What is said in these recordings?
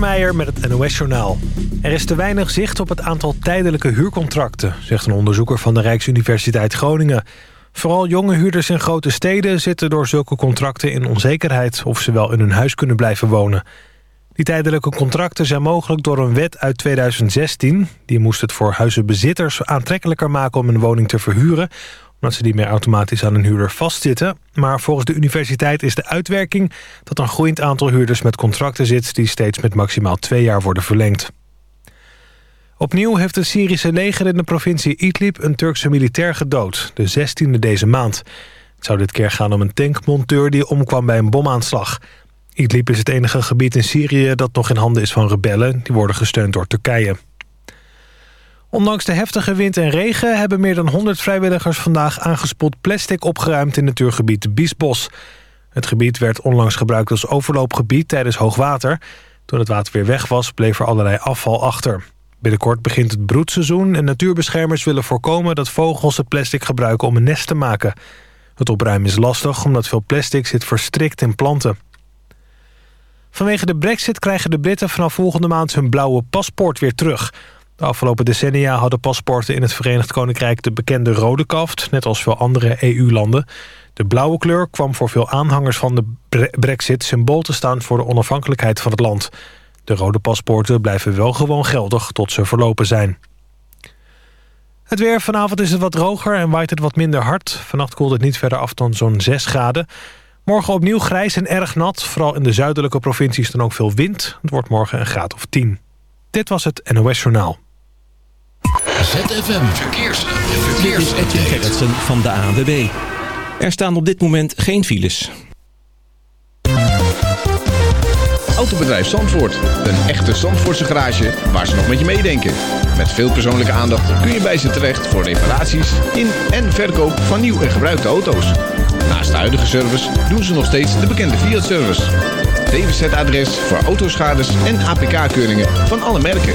Kasper met het NOS-journaal. Er is te weinig zicht op het aantal tijdelijke huurcontracten... zegt een onderzoeker van de Rijksuniversiteit Groningen. Vooral jonge huurders in grote steden zitten door zulke contracten in onzekerheid... of ze wel in hun huis kunnen blijven wonen. Die tijdelijke contracten zijn mogelijk door een wet uit 2016. Die moest het voor huizenbezitters aantrekkelijker maken om een woning te verhuren omdat ze niet meer automatisch aan een huurder vastzitten. Maar volgens de universiteit is de uitwerking dat een groeiend aantal huurders met contracten zit... die steeds met maximaal twee jaar worden verlengd. Opnieuw heeft het Syrische leger in de provincie Idlib een Turkse militair gedood. De 16e deze maand. Het zou dit keer gaan om een tankmonteur die omkwam bij een bomaanslag. Idlib is het enige gebied in Syrië dat nog in handen is van rebellen. Die worden gesteund door Turkije. Ondanks de heftige wind en regen hebben meer dan 100 vrijwilligers vandaag aangespoeld plastic opgeruimd in natuurgebied Biesbos. Het gebied werd onlangs gebruikt als overloopgebied tijdens hoogwater. Toen het water weer weg was, bleef er allerlei afval achter. Binnenkort begint het broedseizoen en natuurbeschermers willen voorkomen dat vogels het plastic gebruiken om een nest te maken. Het opruimen is lastig omdat veel plastic zit verstrikt in planten. Vanwege de brexit krijgen de Britten vanaf volgende maand hun blauwe paspoort weer terug. De afgelopen decennia hadden paspoorten in het Verenigd Koninkrijk de bekende rode kaft, net als veel andere EU-landen. De blauwe kleur kwam voor veel aanhangers van de brexit symbool te staan voor de onafhankelijkheid van het land. De rode paspoorten blijven wel gewoon geldig tot ze verlopen zijn. Het weer. Vanavond is het wat droger en waait het wat minder hard. Vannacht koelt het niet verder af dan zo'n 6 graden. Morgen opnieuw grijs en erg nat. Vooral in de zuidelijke provincies dan ook veel wind. Het wordt morgen een graad of 10. Dit was het NOS Journaal. ZFM Verkeers. Verkeers. Edwin Gerritsen van de ANWB. Er staan op dit moment geen files. Autobedrijf Zandvoort. Een echte Zandvoortse garage waar ze nog met je meedenken. Met veel persoonlijke aandacht kun je bij ze terecht voor reparaties in en verkoop van nieuw en gebruikte auto's. Naast de huidige service doen ze nog steeds de bekende Fiat-service. DWZ-adres voor autoschades en APK-keuringen van alle merken.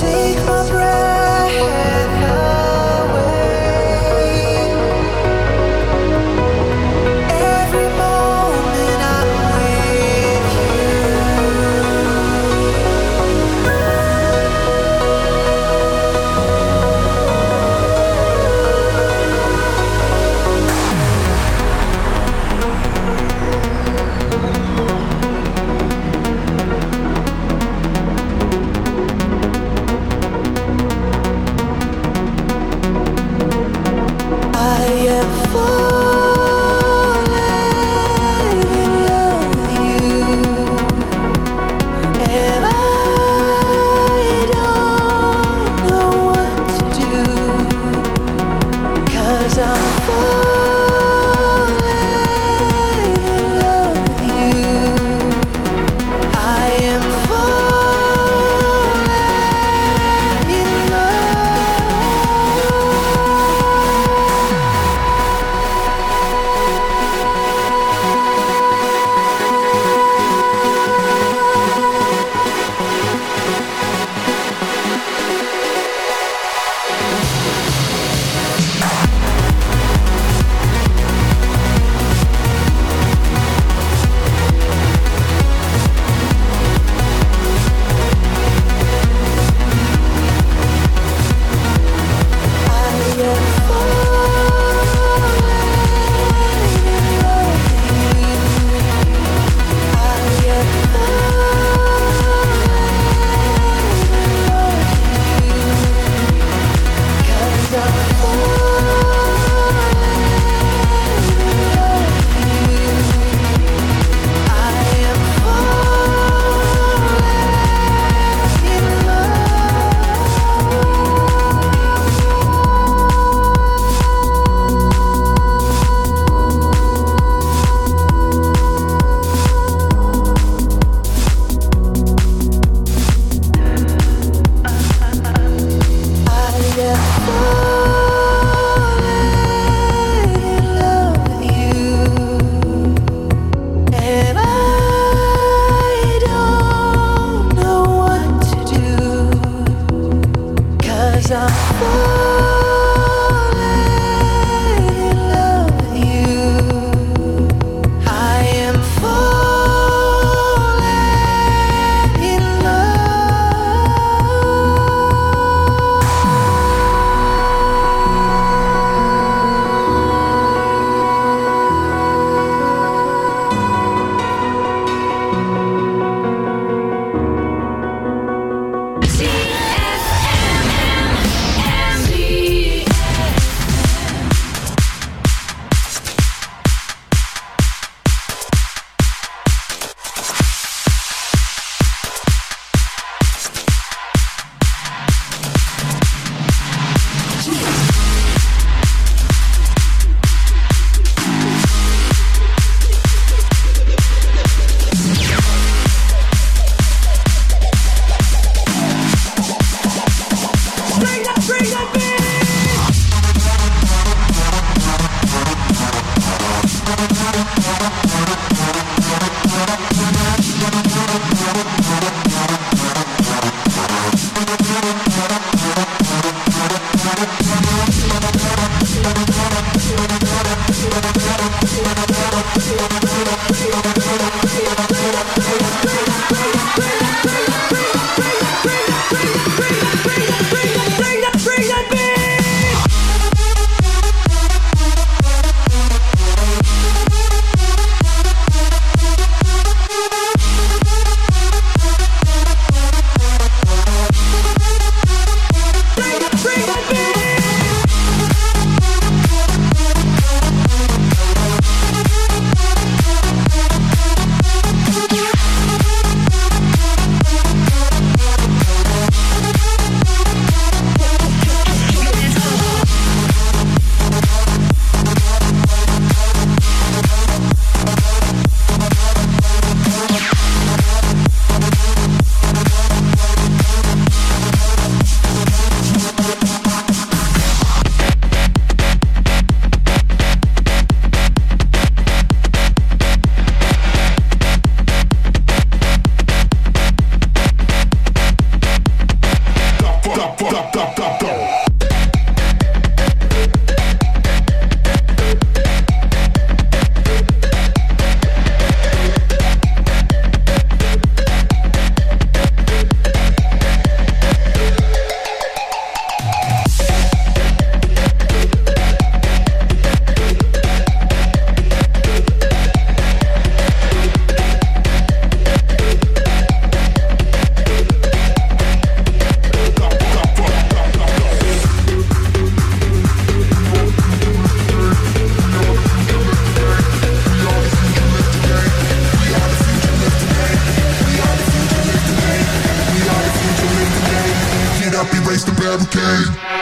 Take my breath the game.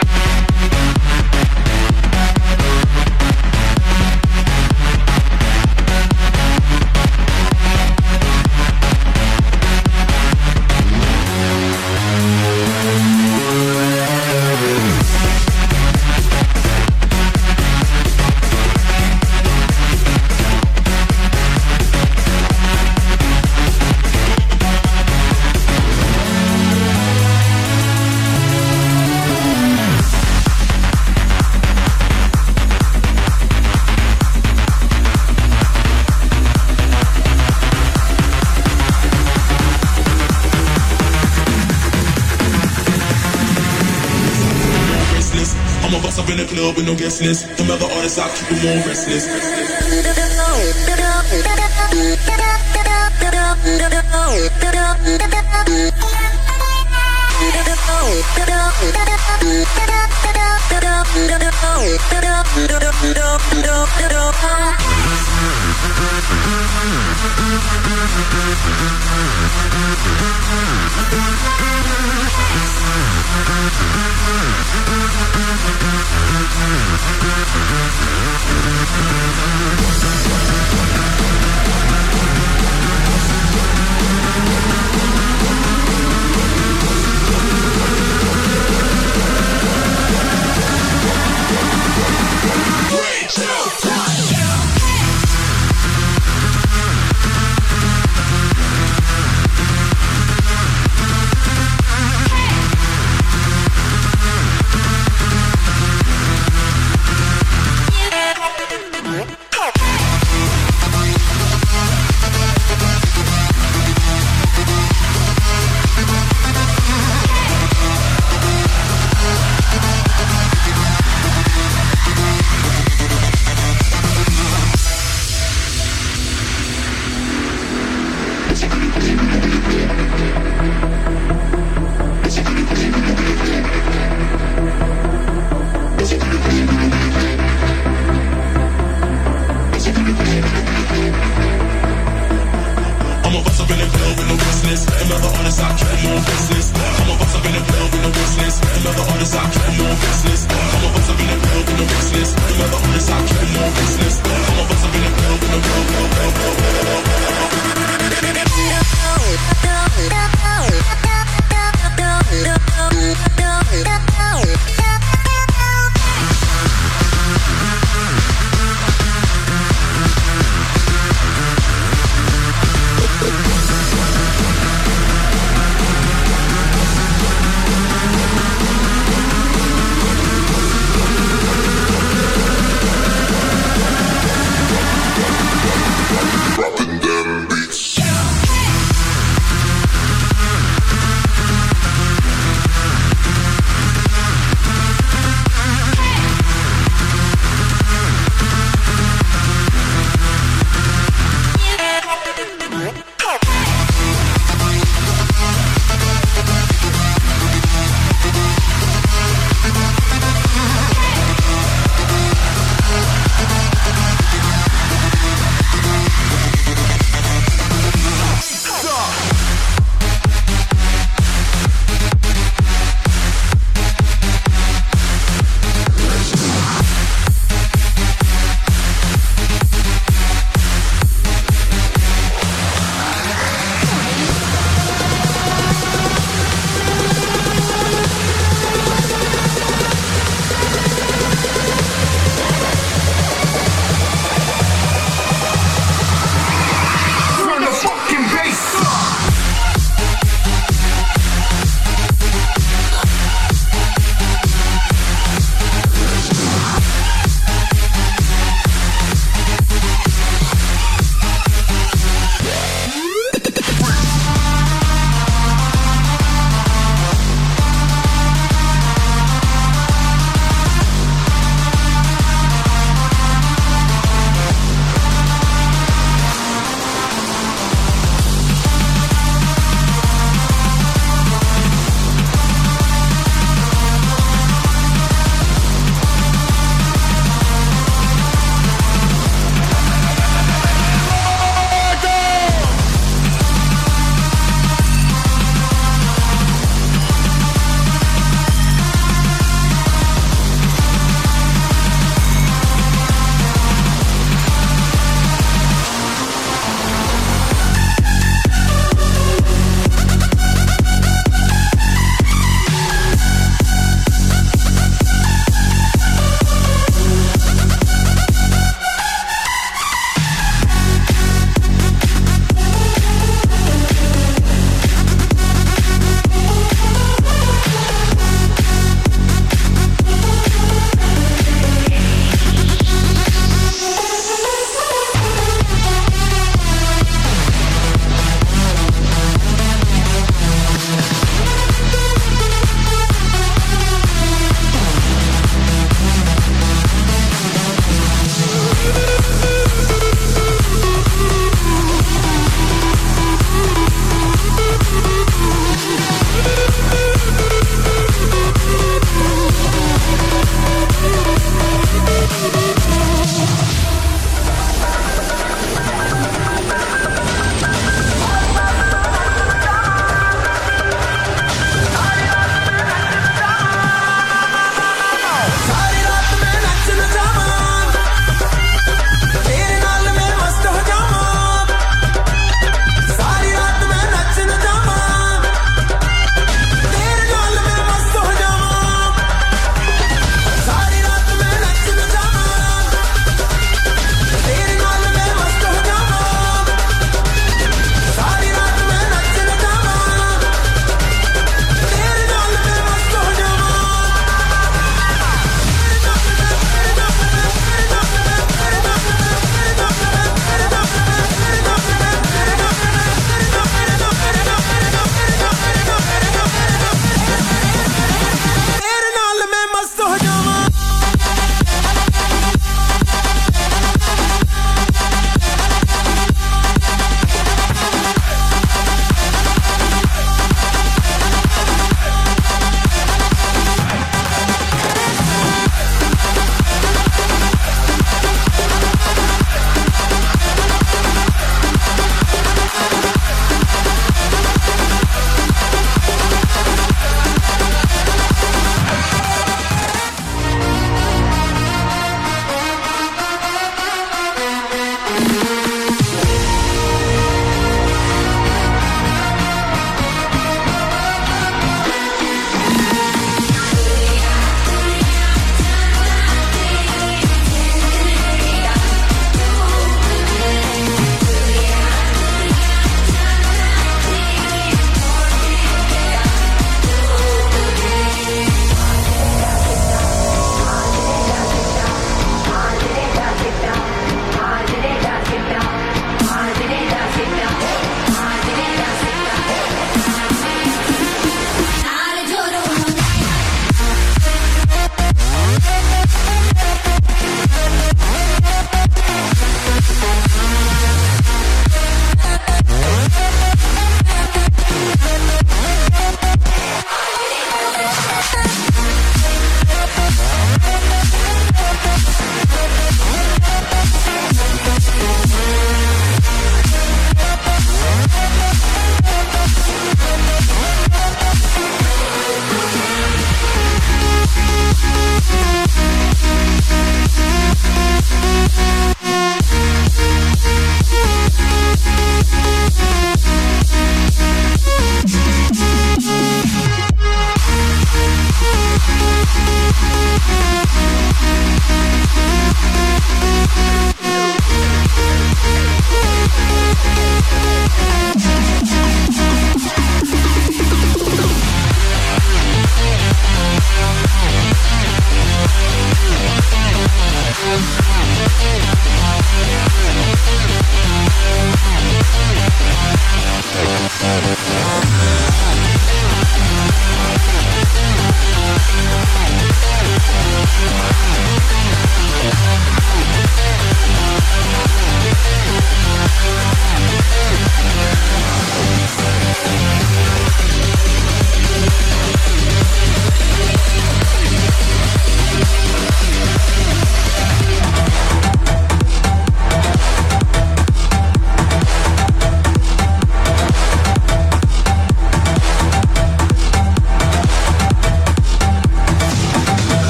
guest list. Them other artists, I keep them all restless. restless. We'll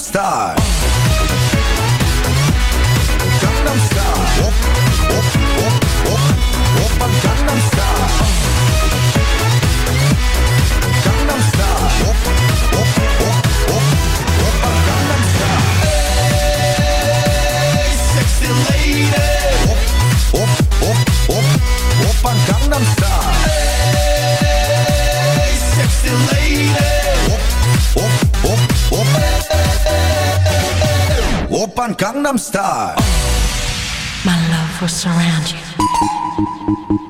Star. Gangnam Style. My love will surround you.